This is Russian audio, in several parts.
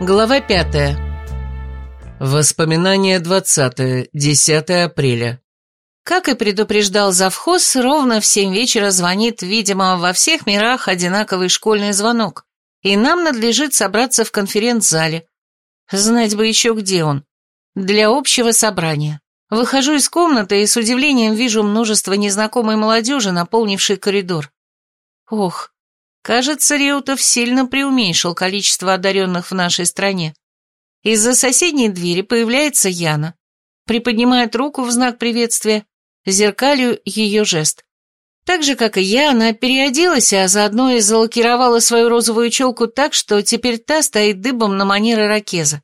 Глава пятая. Воспоминание двадцатое, 10 апреля. Как и предупреждал завхоз, ровно в семь вечера звонит, видимо, во всех мирах одинаковый школьный звонок, и нам надлежит собраться в конференц-зале. Знать бы еще, где он. Для общего собрания. Выхожу из комнаты и с удивлением вижу множество незнакомой молодежи, наполнившей коридор. Ох, кажется, Реутов сильно преуменьшил количество одаренных в нашей стране. Из-за соседней двери появляется Яна. Приподнимает руку в знак приветствия, зеркалю ее жест. Так же, как и я, она переоделась, а заодно и залакировала свою розовую челку так, что теперь та стоит дыбом на манер ирокеза.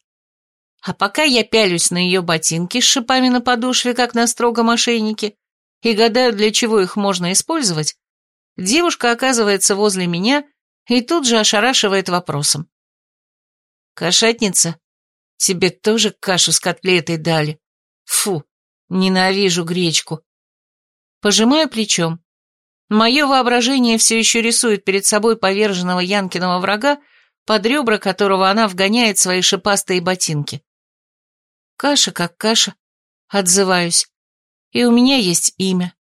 А пока я пялюсь на ее ботинки с шипами на подошве, как на строгом ошейнике, и гадаю, для чего их можно использовать, девушка оказывается возле меня и тут же ошарашивает вопросом. «Кошатница, тебе тоже кашу с котлетой дали? Фу, ненавижу гречку». Пожимаю плечом. Мое воображение все еще рисует перед собой поверженного Янкиного врага, под ребра которого она вгоняет свои шипастые ботинки. Каша как каша, отзываюсь. И у меня есть имя.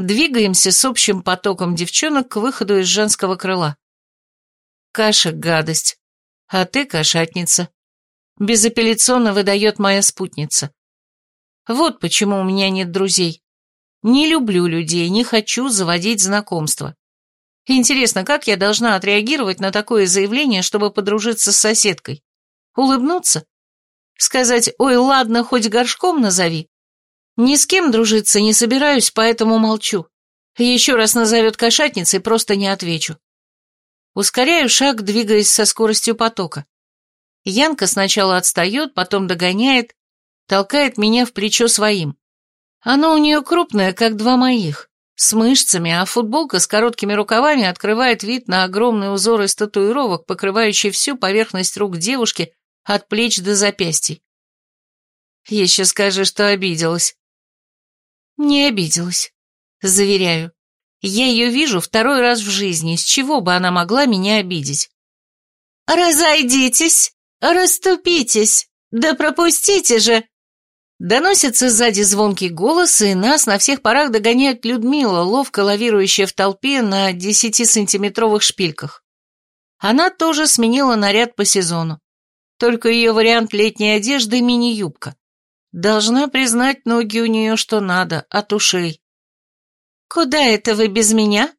Двигаемся с общим потоком девчонок к выходу из женского крыла. Каша — гадость, а ты — кошатница. Безапелляционно выдает моя спутница. Вот почему у меня нет друзей. Не люблю людей, не хочу заводить знакомства. Интересно, как я должна отреагировать на такое заявление, чтобы подружиться с соседкой? Улыбнуться? Сказать «Ой, ладно, хоть горшком назови». Ни с кем дружиться не собираюсь, поэтому молчу. Еще раз назовет кошатницей, просто не отвечу. Ускоряю шаг, двигаясь со скоростью потока. Янка сначала отстает, потом догоняет, толкает меня в плечо своим. Оно у нее крупное, как два моих, с мышцами, а футболка с короткими рукавами открывает вид на огромные узоры из татуировок, покрывающие всю поверхность рук девушки от плеч до запястий. Еще скажи, что обиделась. Не обиделась, заверяю. Я ее вижу второй раз в жизни, с чего бы она могла меня обидеть? «Разойдитесь, расступитесь, да пропустите же!» Доносится сзади звонкий голос, и нас на всех парах догоняет Людмила, ловко лавирующая в толпе на десятисантиметровых шпильках. Она тоже сменила наряд по сезону только ее вариант летней одежды – мини-юбка. Должна признать, ноги у нее что надо, от ушей. «Куда это вы без меня?»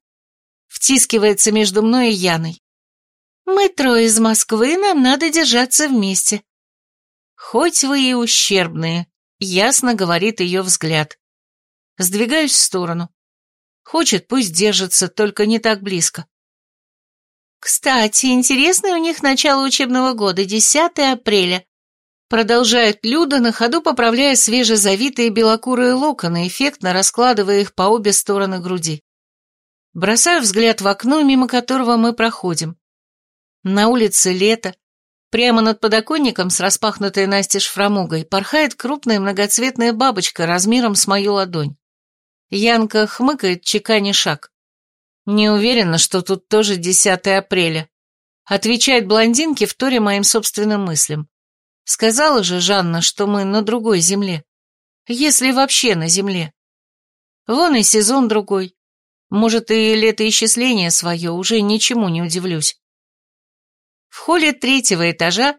Втискивается между мной и Яной. «Мы трое из Москвы, нам надо держаться вместе». «Хоть вы и ущербные», — ясно говорит ее взгляд. Сдвигаюсь в сторону. Хочет, пусть держится, только не так близко. «Кстати, интересное у них начало учебного года, 10 апреля», продолжает Люда, на ходу поправляя свежезавитые белокурые локоны, эффектно раскладывая их по обе стороны груди. Бросаю взгляд в окно, мимо которого мы проходим. На улице лето. Прямо над подоконником с распахнутой настежь фрамугой порхает крупная многоцветная бабочка размером с мою ладонь. Янка хмыкает, чеканя шаг. Не уверена, что тут тоже 10 апреля. Отвечает блондинке, вторя моим собственным мыслям. Сказала же Жанна, что мы на другой земле. Если вообще на земле. Вон и сезон другой. Может, и летоисчисление свое, уже ничему не удивлюсь. В холле третьего этажа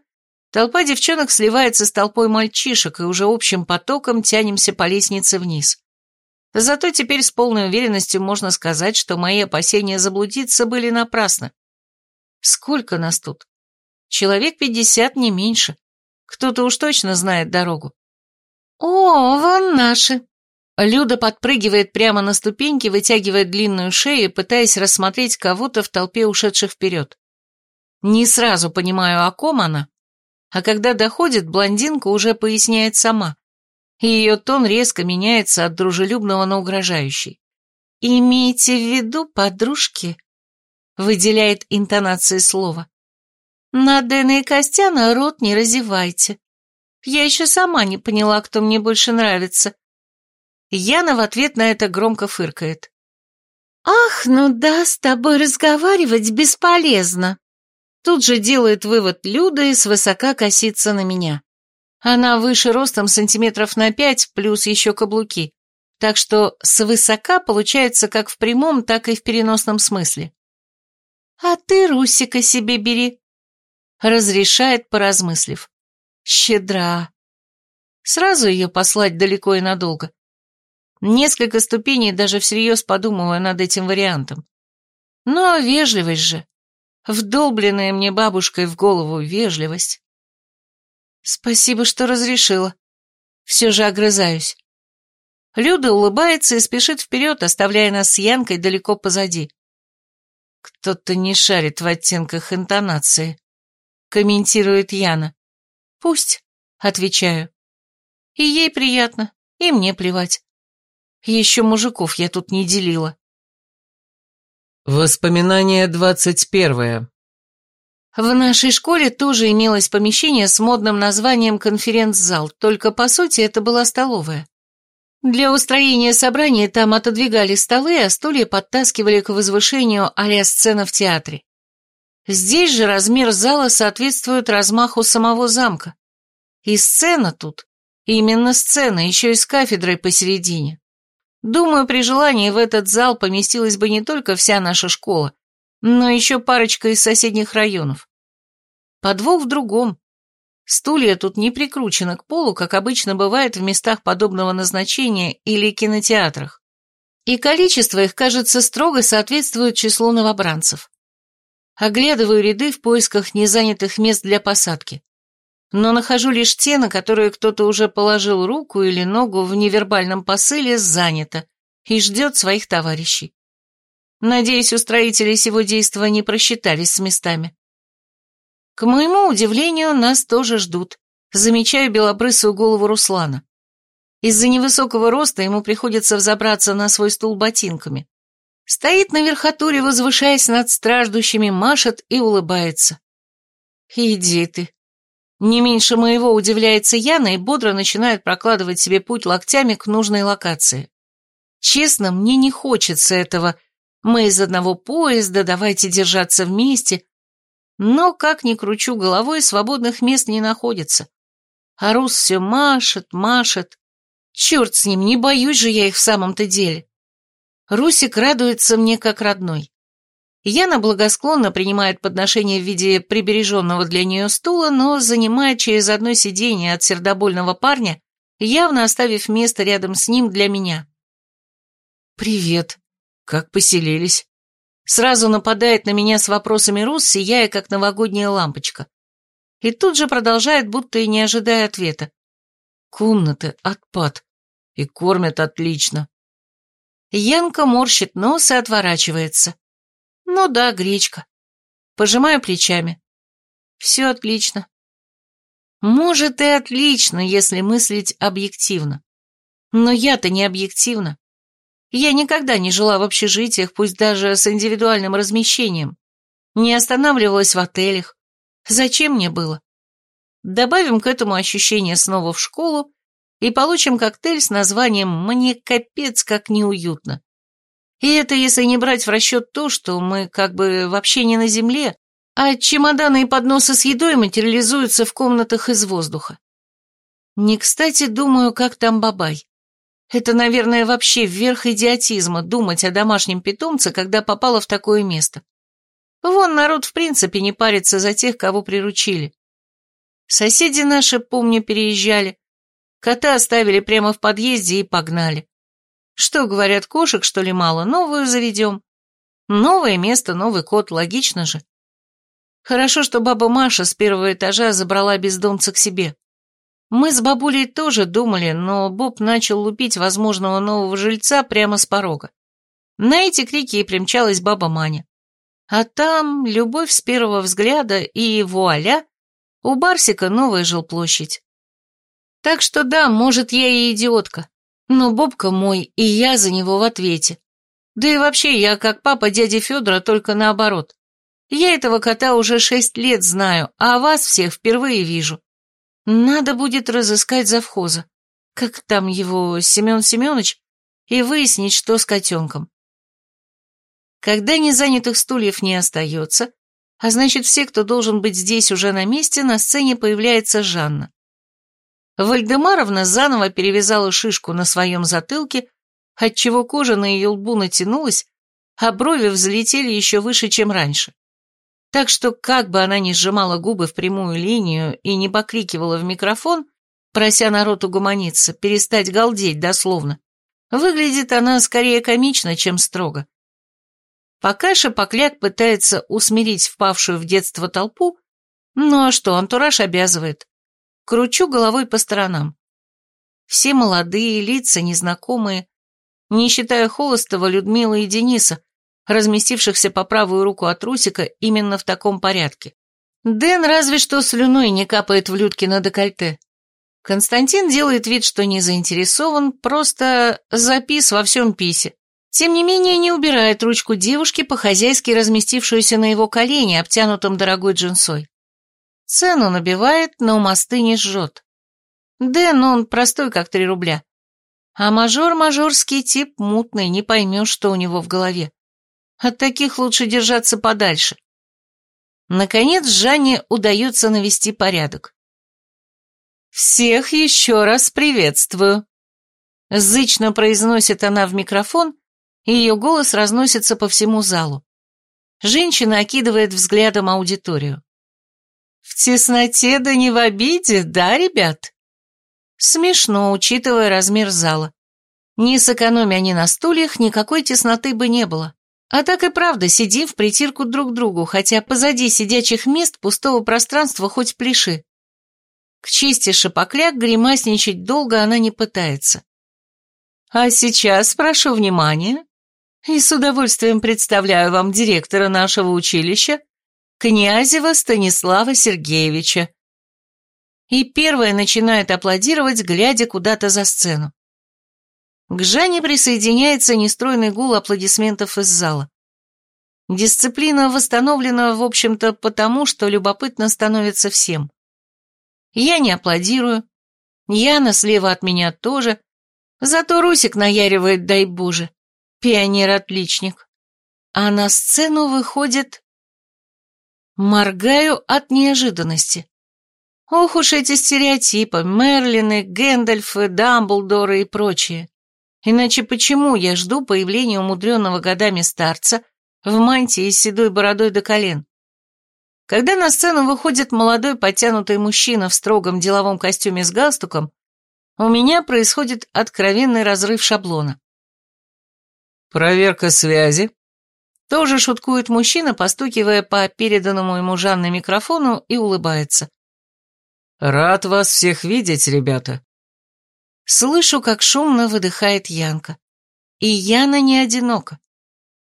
толпа девчонок сливается с толпой мальчишек, и уже общим потоком тянемся по лестнице вниз. Зато теперь с полной уверенностью можно сказать, что мои опасения заблудиться были напрасны. Сколько нас тут? Человек пятьдесят, не меньше. Кто-то уж точно знает дорогу. О, вон наши. Люда подпрыгивает прямо на ступеньки, вытягивая длинную шею, пытаясь рассмотреть кого-то в толпе ушедших вперед. Не сразу понимаю, о ком она, а когда доходит, блондинка уже поясняет сама и ее тон резко меняется от дружелюбного на угрожающий. «Имейте в виду, подружки», — выделяет интонации слова. «На Дэна и Костяна рот не разевайте. Я еще сама не поняла, кто мне больше нравится». Яна в ответ на это громко фыркает. «Ах, ну да, с тобой разговаривать бесполезно». Тут же делает вывод Люда и свысока косится на меня. Она выше ростом сантиметров на пять, плюс еще каблуки. Так что свысока получается как в прямом, так и в переносном смысле. «А ты Русика себе бери», — разрешает, поразмыслив. «Щедра. Сразу ее послать далеко и надолго. Несколько ступеней даже всерьез подумываю над этим вариантом. Но вежливость же. Вдолбленная мне бабушкой в голову вежливость. Спасибо, что разрешила. Все же огрызаюсь. Люда улыбается и спешит вперед, оставляя нас с Янкой далеко позади. Кто-то не шарит в оттенках интонации, комментирует Яна. Пусть, отвечаю. И ей приятно, и мне плевать. Еще мужиков я тут не делила. Воспоминание двадцать первое. В нашей школе тоже имелось помещение с модным названием конференц-зал, только по сути это была столовая. Для устроения собрания там отодвигали столы, а стулья подтаскивали к возвышению а сцена в театре. Здесь же размер зала соответствует размаху самого замка. И сцена тут, именно сцена, еще и с кафедрой посередине. Думаю, при желании в этот зал поместилась бы не только вся наша школа, но еще парочка из соседних районов. Подвох в другом. Стулья тут не прикручены к полу, как обычно бывает в местах подобного назначения или кинотеатрах. И количество их, кажется, строго соответствует числу новобранцев. Оглядываю ряды в поисках незанятых мест для посадки но нахожу лишь те, на которые кто-то уже положил руку или ногу в невербальном посыле занято и ждет своих товарищей. Надеюсь, устроители сего действа не просчитались с местами. К моему удивлению, нас тоже ждут. Замечаю белобрысую голову Руслана. Из-за невысокого роста ему приходится взобраться на свой стул ботинками. Стоит на верхотуре, возвышаясь над страждущими, машет и улыбается. «Иди ты», не меньше моего удивляется Яна и бодро начинает прокладывать себе путь локтями к нужной локации. Честно, мне не хочется этого. Мы из одного поезда, давайте держаться вместе. Но, как ни кручу головой, свободных мест не находится. А Рус все машет, машет. Черт с ним, не боюсь же я их в самом-то деле. Русик радуется мне как родной. Яна благосклонно принимает подношение в виде прибереженного для нее стула, но занимает через одно сиденье от сердобольного парня, явно оставив место рядом с ним для меня. «Привет. Как поселились?» Сразу нападает на меня с вопросами Рус, сияя, как новогодняя лампочка. И тут же продолжает, будто и не ожидая ответа. «Комнаты, отпад. И кормят отлично». Янка морщит нос и отворачивается. Ну да, гречка. Пожимаю плечами. Все отлично. Может и отлично, если мыслить объективно. Но я-то не объективна. Я никогда не жила в общежитиях, пусть даже с индивидуальным размещением. Не останавливалась в отелях. Зачем мне было? Добавим к этому ощущение снова в школу и получим коктейль с названием «Мне капец как неуютно». И это если не брать в расчет то, что мы как бы вообще не на земле, а чемоданы и подносы с едой материализуются в комнатах из воздуха. Не кстати думаю, как там Бабай. Это, наверное, вообще верх идиотизма думать о домашнем питомце, когда попало в такое место. Вон народ в принципе не парится за тех, кого приручили. Соседи наши, помню, переезжали. Кота оставили прямо в подъезде и погнали. Что, говорят, кошек, что ли, мало? Новую заведем. Новое место, новый кот, логично же. Хорошо, что баба Маша с первого этажа забрала бездомца к себе. Мы с бабулей тоже думали, но Боб начал лупить возможного нового жильца прямо с порога. На эти крики и примчалась баба Маня. А там любовь с первого взгляда и вуаля, у Барсика новая жилплощадь. Так что да, может, я и идиотка, но Бобка мой, и я за него в ответе. Да и вообще, я как папа дяди Федора, только наоборот. Я этого кота уже шесть лет знаю, а вас всех впервые вижу. Надо будет разыскать завхоза. Как там его, Семен Семенович? И выяснить, что с котенком. Когда незанятых стульев не остается, А значит, все, кто должен быть здесь уже на месте, на сцене появляется Жанна. Вальдемаровна заново перевязала шишку на своем затылке, отчего кожа на ее лбу натянулась, а брови взлетели еще выше, чем раньше. Так что, как бы она ни сжимала губы в прямую линию и не покрикивала в микрофон, прося народ угомониться, перестать галдеть дословно, выглядит она скорее комично, чем строго. Пока Шапокляк пытается усмирить впавшую в детство толпу, ну а что, антураж обязывает. Кручу головой по сторонам. Все молодые, лица незнакомые, не считая Холостова, Людмилы и Дениса, разместившихся по правую руку от Русика именно в таком порядке. Дэн разве что слюной не капает в Людке на декольте. Константин делает вид, что не заинтересован, просто запис во всем писе. Тем не менее, не убирает ручку девушки, по-хозяйски разместившуюся на его колене, обтянутом дорогой джинсой. Цену набивает, но мосты не жжет. Дэн, он простой, как три рубля. А мажор-мажорский тип мутный, не поймешь, что у него в голове. От таких лучше держаться подальше. Наконец, Жанне удается навести порядок. «Всех еще раз приветствую!» Зычно произносит она в микрофон, и ее голос разносится по всему залу. Женщина окидывает взглядом аудиторию. «В тесноте да не в обиде, да, ребят?» Смешно, учитывая размер зала. Не сэкономя ни на стульях, никакой тесноты бы не было. А так и правда, сидим в притирку друг к другу, хотя позади сидячих мест пустого пространства хоть пляши. К чести шапокляк гримасничать долго она не пытается. А сейчас прошу внимания и с удовольствием представляю вам директора нашего училища, Князева Станислава Сергеевича. И первая начинает аплодировать, глядя куда-то за сцену. К Жанне присоединяется нестройный гул аплодисментов из зала. Дисциплина восстановлена, в общем-то, потому, что любопытно становится всем. Я не аплодирую, Яна слева от меня тоже, зато Русик наяривает, дай боже, пионер-отличник. А на сцену выходит... Моргаю от неожиданности. Ох уж эти стереотипы, Мерлины, Гэндальфы, Дамблдоры и прочие. Иначе почему я жду появления умудренного годами старца в мантии с седой бородой до колен? Когда на сцену выходит молодой подтянутый мужчина в строгом деловом костюме с галстуком, у меня происходит откровенный разрыв шаблона. «Проверка связи», тоже шуткует мужчина, постукивая по переданному ему Жанной микрофону и улыбается. «Рад вас всех видеть, ребята. Слышу, как шумно выдыхает Янка. И Яна не одинока.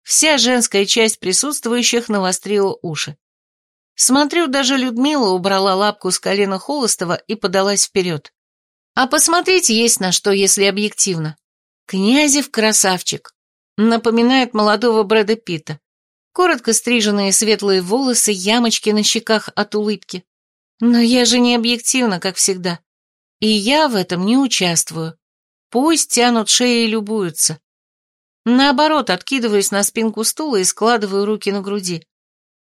Вся женская часть присутствующих навострила уши. Смотрю, даже Людмила убрала лапку с колена Холостова и подалась вперед. А посмотреть есть на что, если объективно. Князев красавчик. Напоминает молодого Брэда Питта. Коротко стриженные светлые волосы, ямочки на щеках от улыбки. Но я же не объективна, как всегда. И я в этом не участвую. Пусть тянут шеи и любуются. Наоборот, откидываюсь на спинку стула и складываю руки на груди.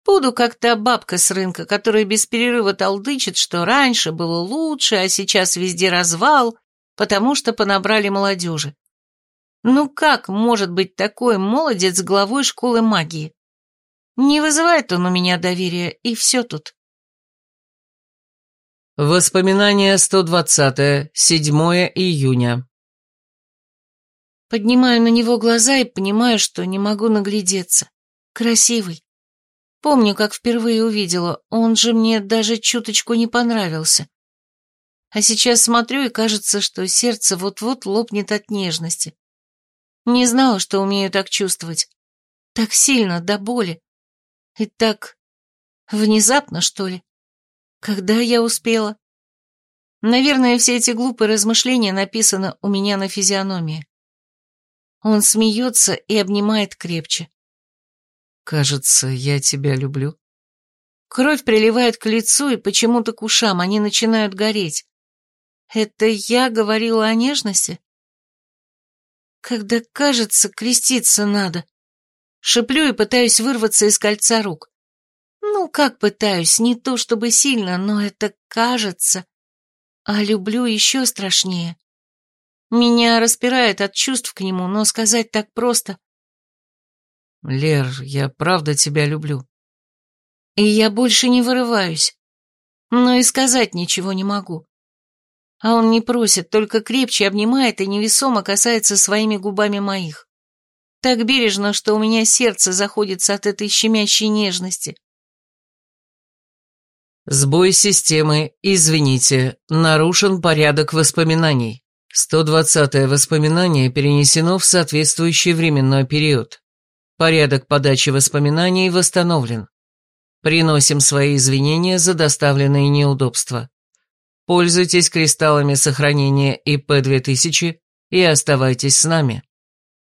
Буду как та бабка с рынка, которая без перерыва толдычит, что раньше было лучше, а сейчас везде развал, потому что понабрали молодежи. Ну как может быть такой молодец главой школы магии? Не вызывает он у меня доверия, и все тут. Воспоминание 120, 7 июня. Поднимаю на него глаза и понимаю, что не могу наглядеться. Красивый. Помню, как впервые увидела, он же мне даже чуточку не понравился. А сейчас смотрю, и кажется, что сердце вот-вот лопнет от нежности. Не знала, что умею так чувствовать. Так сильно, до боли. И так внезапно, что ли. Когда я успела? Наверное, все эти глупые размышления написаны у меня на физиономии. Он смеется и обнимает крепче. Кажется, я тебя люблю. Кровь приливает к лицу и почему-то к ушам, они начинают гореть. Это я говорила о нежности? Когда, кажется, креститься надо. Шиплю и пытаюсь вырваться из кольца рук. Ну как пытаюсь, не то чтобы сильно, но это кажется. А люблю еще страшнее. Меня распирает от чувств к нему, но сказать так просто. Лер, я правда тебя люблю. И я больше не вырываюсь. Но и сказать ничего не могу. А он не просит, только крепче обнимает и невесомо касается своими губами моих. Так бережно, что у меня сердце заходится от этой щемящей нежности. Сбой системы, извините, нарушен порядок воспоминаний. 120-е воспоминание перенесено в соответствующий временной период. Порядок подачи воспоминаний восстановлен. Приносим свои извинения за доставленные неудобства. Пользуйтесь кристаллами сохранения ИП-2000 и оставайтесь с нами.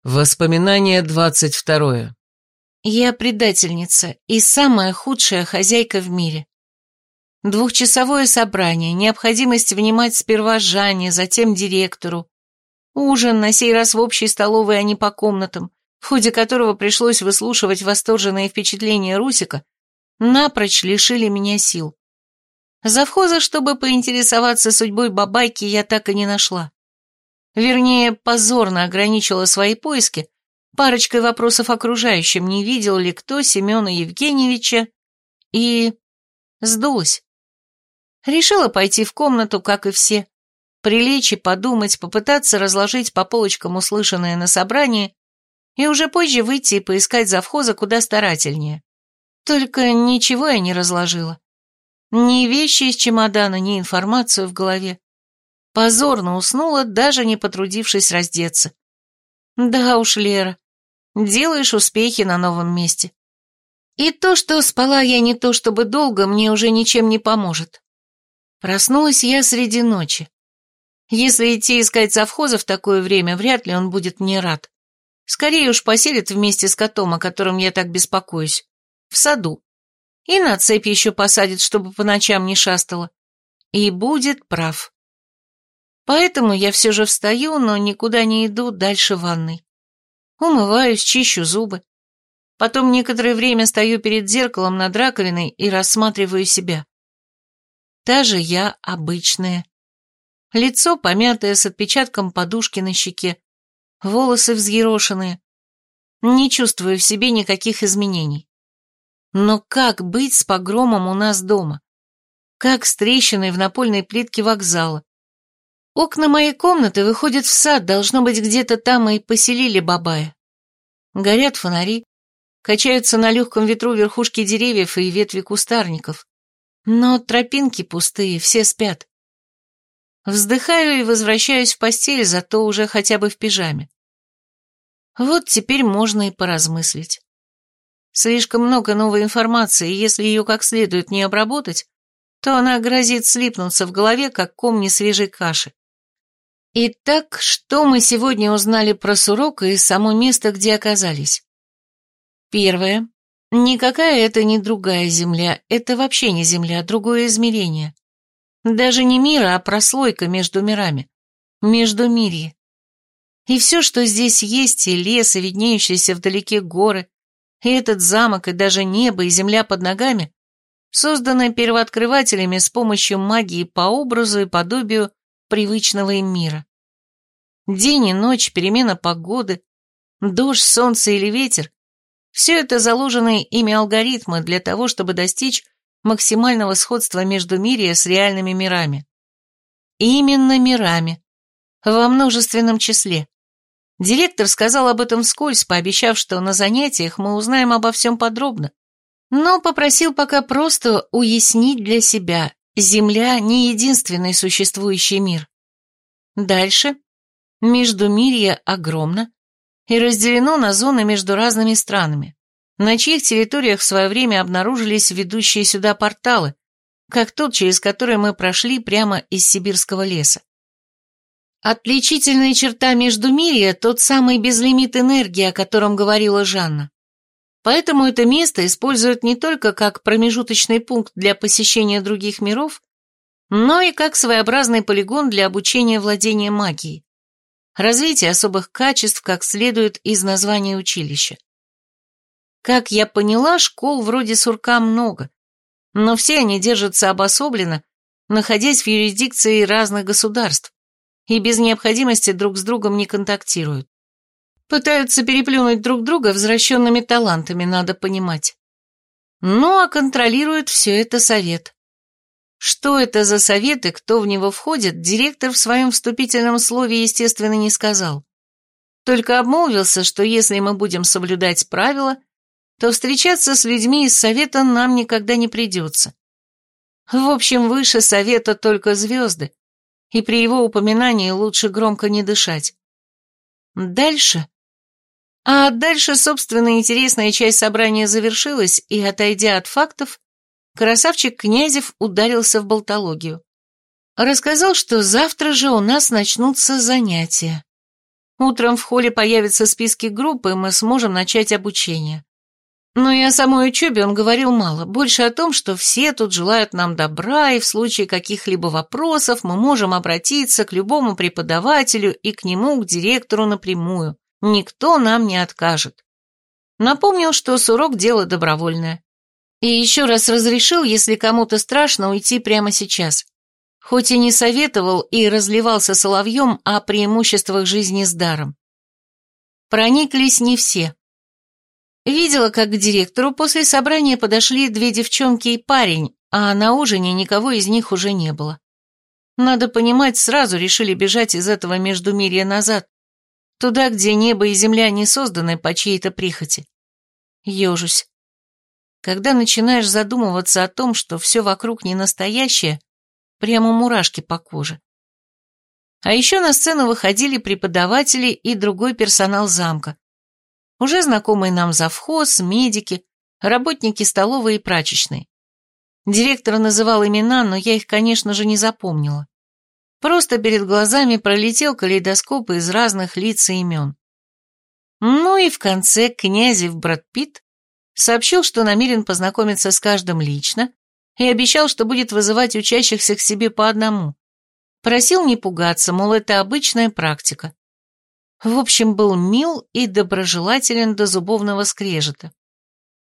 Воспоминание 22. Я предательница и самая худшая хозяйка в мире. Двухчасовое собрание, необходимость внимать сперва Жанне, затем директору. Ужин, на сей раз в общей столовой, а не по комнатам, в ходе которого пришлось выслушивать восторженные впечатления Русика, напрочь лишили меня сил. Завхоза, чтобы поинтересоваться судьбой бабайки, я так и не нашла. Вернее, позорно ограничила свои поиски парочкой вопросов окружающим, не видел ли кто Семена Евгеньевича, и... сдулась. Решила пойти в комнату, как и все, прилечь и подумать, попытаться разложить по полочкам услышанное на собрании и уже позже выйти и поискать завхоза куда старательнее. Только ничего я не разложила. Ни вещи из чемодана, ни информацию в голове. Позорно уснула, даже не потрудившись раздеться. Да уж, Лера, делаешь успехи на новом месте. И то, что спала я не то чтобы долго, мне уже ничем не поможет. Проснулась я среди ночи. Если идти искать завхоза в такое время, вряд ли он будет мне рад. Скорее уж поселит вместе с котом, о котором я так беспокоюсь, в саду. И на цепь еще посадит, чтобы по ночам не шастала. И будет прав. Поэтому я все же встаю, но никуда не иду дальше ванной. Умываюсь, чищу зубы. Потом некоторое время стою перед зеркалом над раковиной и рассматриваю себя. Та же я обычная. Лицо помятое с отпечатком подушки на щеке, волосы взъерошенные. Не чувствую в себе никаких изменений. Но как быть с погромом у нас дома? Как с трещиной в напольной плитке вокзала? Окна моей комнаты выходят в сад, должно быть, где-то там и поселили бабая. Горят фонари, качаются на легком ветру верхушки деревьев и ветви кустарников. Но тропинки пустые, все спят. Вздыхаю и возвращаюсь в постель, зато уже хотя бы в пижаме. Вот теперь можно и поразмыслить. Слишком много новой информации, и если ее как следует не обработать, то она грозит слипнуться в голове, как ком несвежей каши. Итак, что мы сегодня узнали про Сурок и само место, где оказались? Первое. Никакая это не другая земля, это вообще не земля, другое измерение. Даже не мира, а прослойка между мирами. Между мирье. И все, что здесь есть, и лес, и виднеющиеся вдалеке горы, и этот замок, и даже небо, и земля под ногами, созданы первооткрывателями с помощью магии по образу и подобию привычного им мира. День и ночь, перемена погоды, дождь, солнце или ветер все это заложенные ими алгоритмы для того, чтобы достичь максимального сходства между мирия с реальными мирами. Именно мирами. Во множественном числе. Директор сказал об этом вскользь, пообещав, что на занятиях мы узнаем обо всем подробно, но попросил пока просто уяснить для себя, Земля не единственный существующий мир. Дальше. Междумирье огромно, и разделено на зоны между разными странами, на чьих территориях в свое время обнаружились ведущие сюда порталы, как тот, через который мы прошли прямо из сибирского леса. Отличительная черта Междумирья – тот самый безлимит энергии, о котором говорила Жанна. Поэтому это место используют не только как промежуточный пункт для посещения других миров, но и как своеобразный полигон для обучения владения магией развитие особых качеств, как следует из названия училища. Как я поняла, школ вроде сурка много, но все они держатся обособленно, находясь в юрисдикции разных государств, и без необходимости друг с другом не контактируют. Пытаются переплюнуть друг друга возвращенными талантами, надо понимать. Ну, а контролирует все это совет. Что это за совет и кто в него входит, директор в своем вступительном слове, естественно, не сказал. Только обмолвился, что если мы будем соблюдать правила, то встречаться с людьми из совета нам никогда не придется. В общем, выше совета только звезды, и при его упоминании лучше громко не дышать. Дальше а дальше, собственно, интересная часть собрания завершилась, и, отойдя от фактов, красавчик Князев ударился в болтологию. Рассказал, что завтра же у нас начнутся занятия. Утром в холле появятся списки группы, и мы сможем начать обучение. Но и о самой учебе он говорил мало, больше о том, что все тут желают нам добра, и в случае каких-либо вопросов мы можем обратиться к любому преподавателю и к нему, к директору напрямую. Никто нам не откажет. Напомнил, что сурок – дело добровольное. И еще раз разрешил, если кому-то страшно, уйти прямо сейчас. Хоть и не советовал и разливался соловьем о преимуществах жизни с даром. Прониклись не все. Видела, как к директору после собрания подошли две девчонки и парень, а на ужине никого из них уже не было. Надо понимать, сразу решили бежать из этого междумирья назад, Туда, где небо и земля не созданы по чьей-то прихоти. Ежусь. Когда начинаешь задумываться о том, что все вокруг не настоящее, прямо мурашки по коже. А еще на сцену выходили преподаватели и другой персонал замка. Уже знакомые нам завхоз, медики, работники столовой и прачечной. Директор называл имена, но я их, конечно же, не запомнила. Просто перед глазами пролетел калейдоскоп из разных лиц и имен. Ну и в конце князев Брэд Питт сообщил, что намерен познакомиться с каждым лично и обещал, что будет вызывать учащихся к себе по одному. Просил не пугаться, мол, это обычная практика. В общем, был мил и доброжелателен до зубовного скрежета.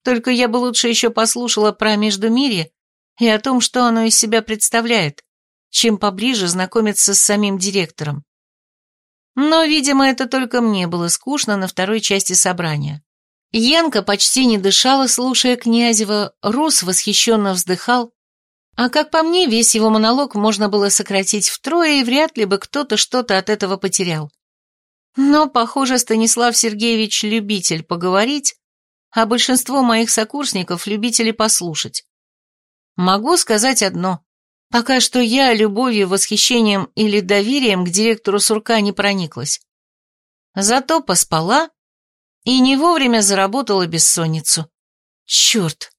Только я бы лучше еще послушала про Междумирье и о том, что оно из себя представляет, чем поближе знакомиться с самим директором. Но, видимо, это только мне было скучно на второй части собрания. Янка почти не дышала, слушая Князева, Рус восхищенно вздыхал, а как по мне, весь его монолог можно было сократить втрое, и вряд ли бы кто-то что-то от этого потерял. Но, похоже, Станислав Сергеевич любитель поговорить, а большинство моих сокурсников любители послушать. Могу сказать одно. Пока что я любовью, восхищением или доверием к директору Сурка не прониклась. Зато поспала и не вовремя заработала бессонницу. Черт!